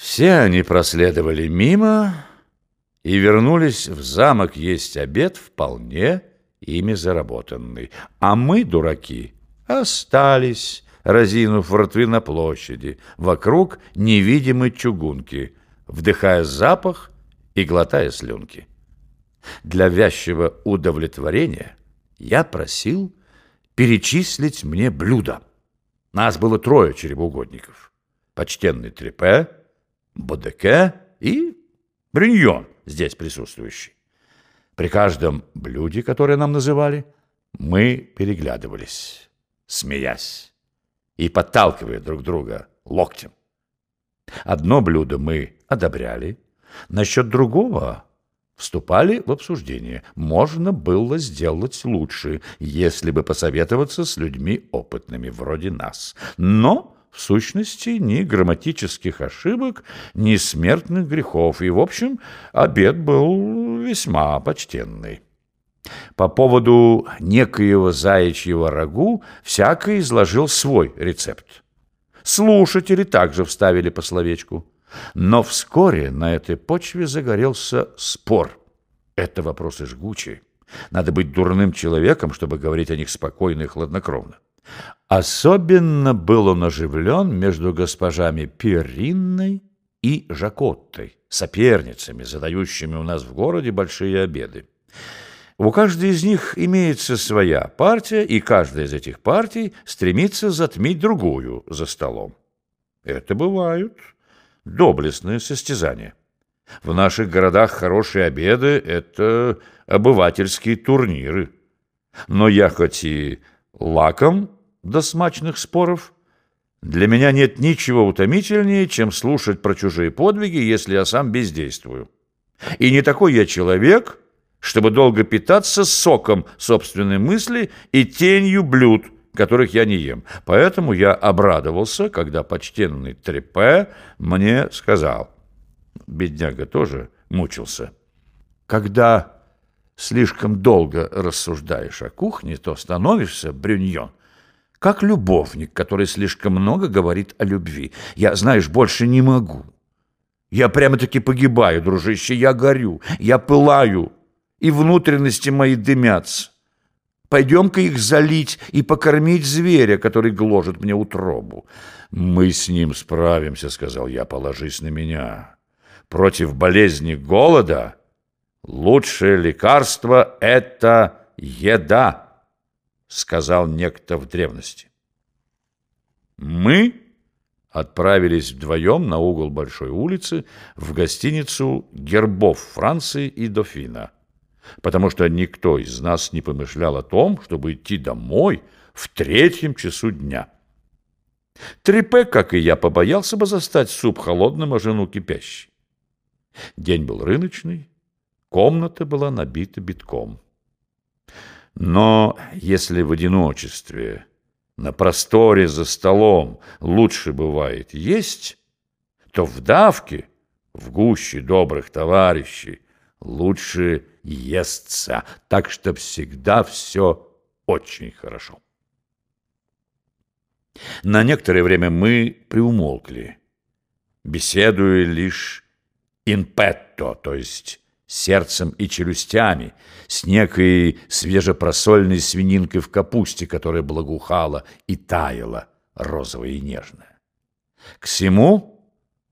Все они проследовали мимо и вернулись в замок есть обед вполне ими заработанный. А мы, дураки, остались, разинув рты на площади, вокруг невидимой чугунки, вдыхая запах и глотая слюнки. Для вязчего удовлетворения я просил перечислить мне блюда. Нас было трое черебоугодников. Почтенный Трепе, Бодеке и Бриньон, здесь присутствующий. При каждом блюде, которое нам называли, мы переглядывались, смеясь и подталкивая друг друга локтем. Одно блюдо мы одобряли, насчет другого вступали в обсуждение. Можно было сделать лучше, если бы посоветоваться с людьми опытными, вроде нас. Но, в сущности, ни грамматических ошибок, ни смертных грехов. И, в общем, обед был весьма почтенный. По поводу некоего заячьего рагу всякий изложил свой рецепт. Слушатели также вставили по словечку. Но вскоре на этой почве загорелся спор. Это вопросы жгучие. Надо быть дурным человеком, чтобы говорить о них спокойно и хладнокровно. Особенно был он оживлен между госпожами Перинной и Жакоттой, соперницами, задающими у нас в городе большие обеды. У каждой из них имеется своя партия, и каждая из этих партий стремится затмить другую за столом. Это бывают доблестные состязания. В наших городах хорошие обеды — это обывательские турниры. Но я хоть и лаком до смачных споров, для меня нет ничего утомительнее, чем слушать про чужие подвиги, если я сам бездействую. И не такой я человек, чтобы долго питаться соком собственной мысли и тенью блюд — которых я не ем. Поэтому я обрадовался, когда почтенный Трепе мне сказал. Бедняга тоже мучился. Когда слишком долго рассуждаешь о кухне, то становишься брюньон, как любовник, который слишком много говорит о любви. Я, знаешь, больше не могу. Я прямо-таки погибаю, дружище, я горю, я пылаю, и внутренности мои дымятся. Пойдем-ка их залить и покормить зверя, который гложет мне утробу. Мы с ним справимся, сказал я, положись на меня. Против болезни голода лучшее лекарство — это еда, сказал некто в древности. Мы отправились вдвоем на угол Большой улицы в гостиницу гербов Франции и Дофина потому что никто из нас не помышлял о том, чтобы идти домой в третьем часу дня. Трипе, как и я, побоялся бы застать суп холодным, а жену кипящей. День был рыночный, комната была набита битком. Но если в одиночестве, на просторе за столом лучше бывает есть, то в давке, в гуще добрых товарищей, лучше естся, так что всегда все очень хорошо. На некоторое время мы приумолкли, беседуя лишь petto, то есть сердцем и челюстями, с некой свежепросольной свининкой в капусте, которая благоухала и таяла, розовая и нежная. К всему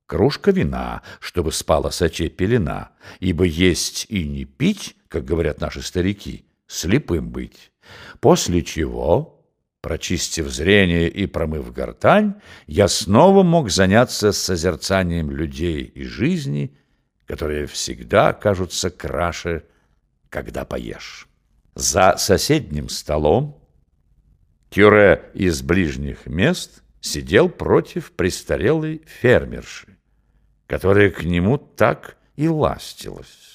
кружка вина, чтобы спала соче пелена, ибо есть и не пить, как говорят наши старики, слепым быть. После чего, прочистив зрение и промыв гортань, я снова мог заняться созерцанием людей и жизни, которые всегда кажутся краше, когда поешь. За соседним столом Кюре из ближних мест сидел против престарелой фермерши которая к нему так и ластилась.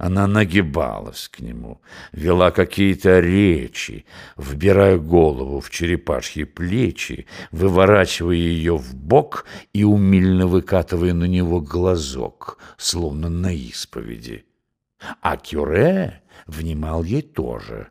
Она нагибалась к нему, вела какие-то речи, вбирая голову в черепашьи плечи, выворачивая ее в бок и умильно выкатывая на него глазок, словно на исповеди. А Кюре внимал ей тоже,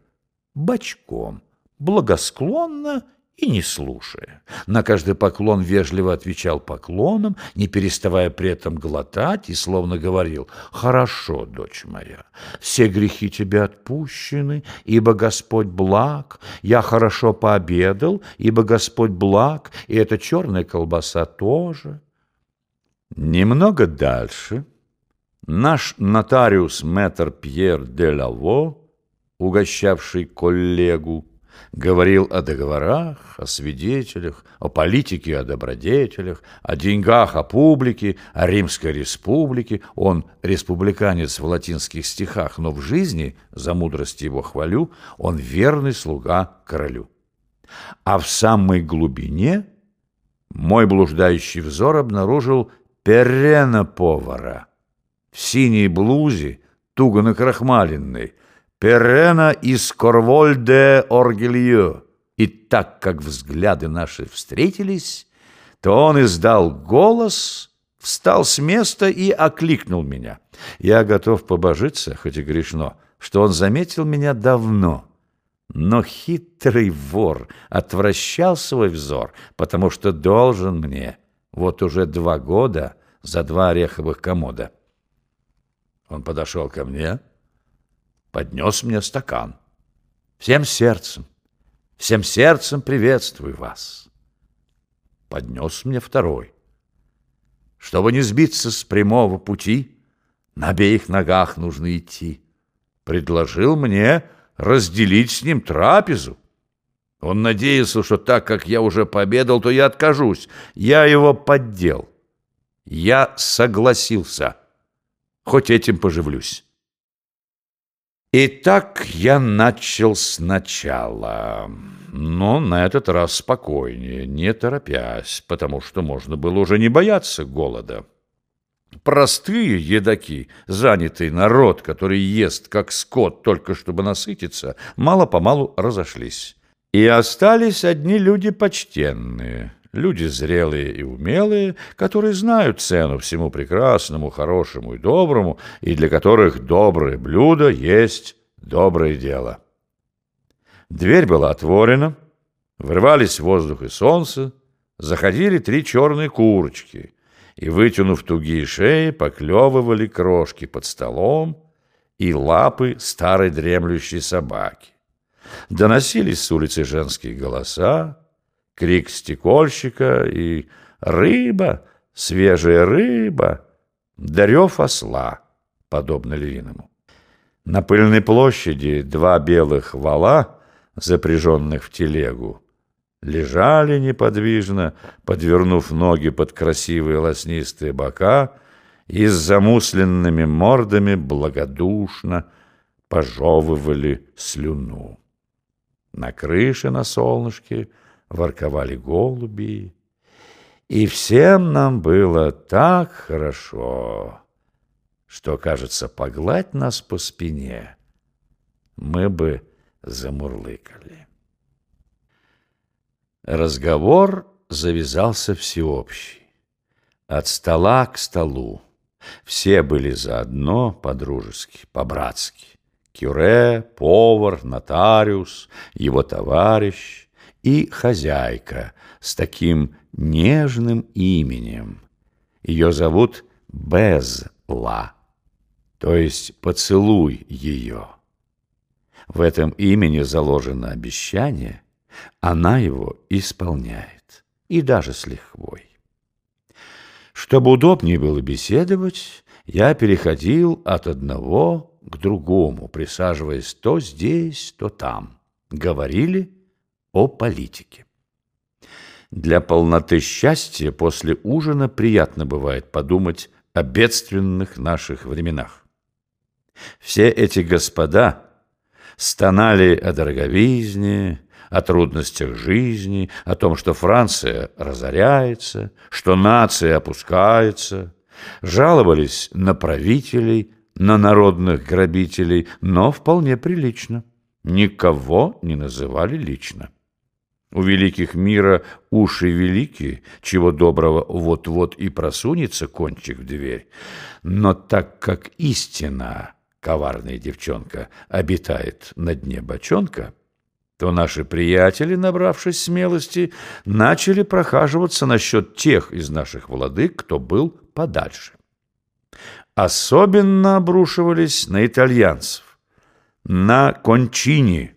бочком, благосклонно и не слушая. На каждый поклон вежливо отвечал поклоном, не переставая при этом глотать, и словно говорил «Хорошо, дочь моя, все грехи тебе отпущены, ибо Господь благ, я хорошо пообедал, ибо Господь благ, и эта черная колбаса тоже». Немного дальше наш нотариус мэтр Пьер де Лаво, угощавший коллегу, говорил о договорах, о свидетелях, о политике, о добродетелях, о деньгах, о публике, о Римской республике. Он республиканец в латинских стихах, но в жизни, за мудрость его хвалю, он верный слуга королю. А в самой глубине мой блуждающий взор обнаружил перена повара в синей блузе, туго накрахмаленной, Перена из Корволь-де Оргелье. И так как взгляды наши встретились, то он издал голос, встал с места и окликнул меня. Я готов побожиться, хоть и грешно, что он заметил меня давно. Но хитрый вор отвращал свой взор, потому что должен мне вот уже два года за два ореховых комода. Он подошел ко мне, поднес мне стакан. Всем сердцем, всем сердцем приветствую вас. Поднес мне второй. Чтобы не сбиться с прямого пути, на обеих ногах нужно идти. Предложил мне разделить с ним трапезу. Он надеялся, что так как я уже пообедал, то я откажусь. Я его поддел. Я согласился. Хоть этим поживлюсь. Итак, я начал сначала, но на этот раз спокойнее, не торопясь, потому что можно было уже не бояться голода. Простые едаки, занятый народ, который ест как скот только чтобы насытиться, мало-помалу разошлись. И остались одни люди почтенные – Люди зрелые и умелые, которые знают цену всему прекрасному, хорошему и доброму, и для которых доброе блюдо есть доброе дело. Дверь была отворена, врывались воздух и солнце, заходили три черные курочки и, вытянув тугие шеи, поклевывали крошки под столом и лапы старой дремлющей собаки. Доносились с улицы женские голоса, крик стекольщика и «Рыба! Свежая рыба!» Дарев осла, подобно львиному. На пыльной площади два белых вала, запряженных в телегу, лежали неподвижно, подвернув ноги под красивые лоснистые бока и с замусленными мордами благодушно пожевывали слюну. На крыше на солнышке ворковали голуби, и всем нам было так хорошо, что, кажется, погладь нас по спине, мы бы замурлыкали. Разговор завязался всеобщий, от стола к столу. Все были заодно по-дружески, по-братски. Кюре, повар, нотариус, его товарищ — и хозяйка с таким нежным именем. Ее зовут Безла, то есть «поцелуй ее». В этом имени заложено обещание, она его исполняет, и даже с лихвой. Чтобы удобнее было беседовать, я переходил от одного к другому, присаживаясь то здесь, то там. Говорили о политике. Для полноты счастья после ужина приятно бывает подумать о бедственных наших временах. Все эти господа стонали о дороговизне, о трудностях жизни, о том, что Франция разоряется, что нация опускается, жаловались на правителей, на народных грабителей, но вполне прилично. Никого не называли лично. У великих мира уши великие, чего доброго вот-вот и просунется кончик в дверь. Но так как истина, коварная девчонка, обитает на дне бочонка, то наши приятели, набравшись смелости, начали прохаживаться насчет тех из наших владык, кто был подальше. Особенно обрушивались на итальянцев, на Кончини,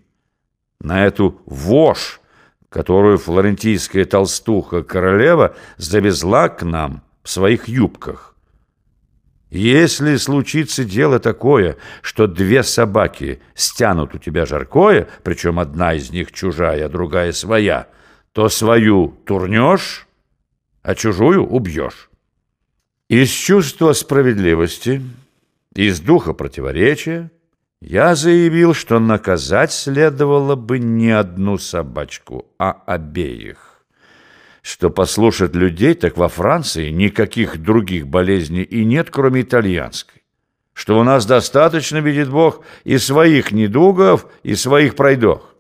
на эту вошь, которую флорентийская толстуха-королева завезла к нам в своих юбках. Если случится дело такое, что две собаки стянут у тебя жаркое, причем одна из них чужая, а другая своя, то свою турнешь, а чужую убьешь. Из чувства справедливости, из духа противоречия я заявил, что наказать следовало бы не одну собачку, а обеих что послушать людей, так во Франции никаких других болезней и нет, кроме итальянской. Что у нас достаточно, видит Бог, и своих недугов, и своих пройдох.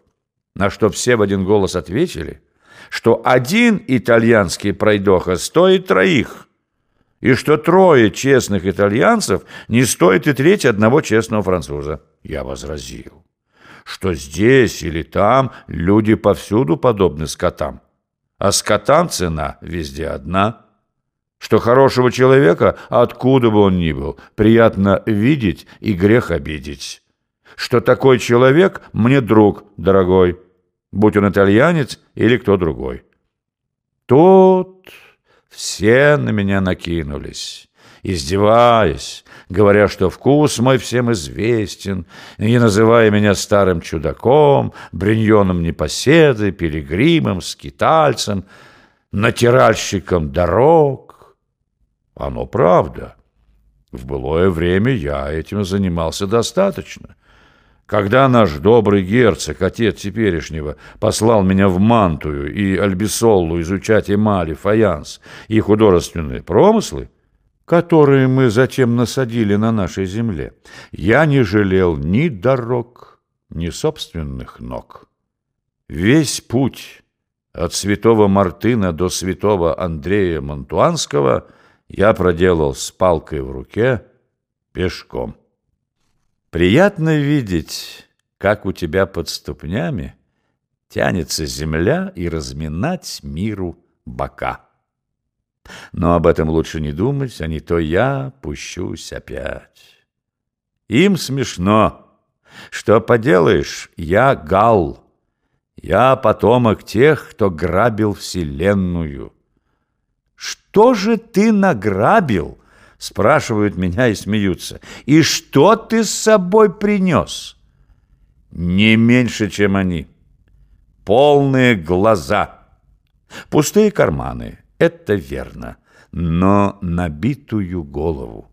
На что все в один голос ответили, что один итальянский пройдоха стоит троих, и что трое честных итальянцев не стоит и треть одного честного француза. Я возразил, что здесь или там люди повсюду подобны скотам а скотам цена везде одна. Что хорошего человека, откуда бы он ни был, приятно видеть и грех обидеть. Что такой человек мне друг дорогой, будь он итальянец или кто другой. Тут все на меня накинулись издеваясь, говоря, что вкус мой всем известен, и называя меня старым чудаком, бриньоном непоседы, пилигримом, скитальцем, натиральщиком дорог. Оно правда. В былое время я этим занимался достаточно. Когда наш добрый герцог, отец теперешнего, послал меня в Мантую и Альбисоллу изучать эмали, фаянс и художественные промыслы, которые мы затем насадили на нашей земле, я не жалел ни дорог, ни собственных ног. Весь путь от святого Мартына до святого Андрея Монтуанского я проделал с палкой в руке пешком. Приятно видеть, как у тебя под ступнями тянется земля и разминать миру бока. Но об этом лучше не думать, а не то я пущусь опять. Им смешно. Что поделаешь, я гал. Я потомок тех, кто грабил вселенную. Что же ты награбил? Спрашивают меня и смеются. И что ты с собой принес? Не меньше, чем они. Полные глаза, пустые карманы, это верно, но набитую голову.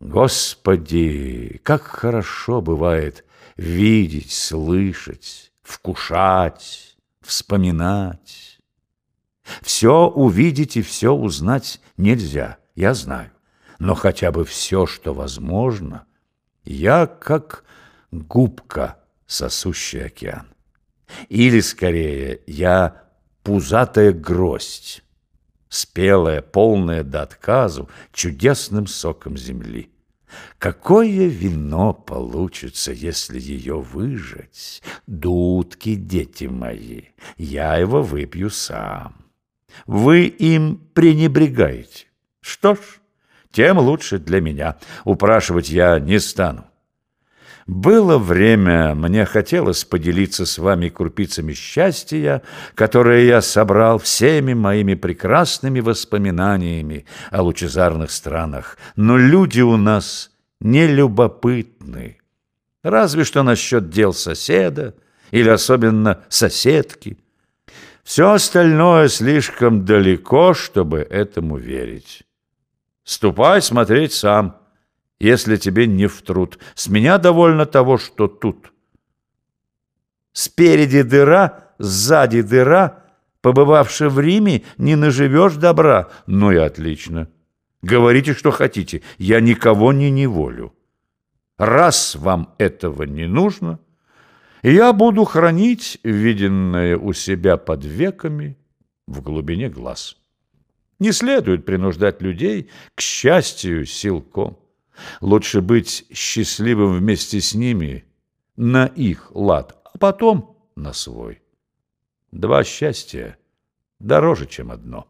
Господи, как хорошо бывает видеть, слышать, вкушать, вспоминать. Все увидеть и все узнать нельзя, я знаю, но хотя бы все, что возможно, я как губка, сосущий океан. Или, скорее, я пузатая гроздь, спелая, полная до отказу, чудесным соком земли. Какое вино получится, если ее выжать? Дудки, дети мои, я его выпью сам. Вы им пренебрегаете. Что ж, тем лучше для меня. Упрашивать я не стану. Было время, мне хотелось поделиться с вами крупицами счастья, которые я собрал всеми моими прекрасными воспоминаниями о лучезарных странах, но люди у нас нелюбопытны. Разве что насчет дел соседа или особенно соседки. Все остальное слишком далеко, чтобы этому верить. Ступай смотреть сам если тебе не в труд. С меня довольно того, что тут. Спереди дыра, сзади дыра. Побывавши в Риме, не наживешь добра. Ну и отлично. Говорите, что хотите. Я никого не неволю. Раз вам этого не нужно, я буду хранить виденное у себя под веками в глубине глаз. Не следует принуждать людей к счастью силком. Лучше быть счастливым вместе с ними на их лад, а потом на свой. Два счастья дороже, чем одно.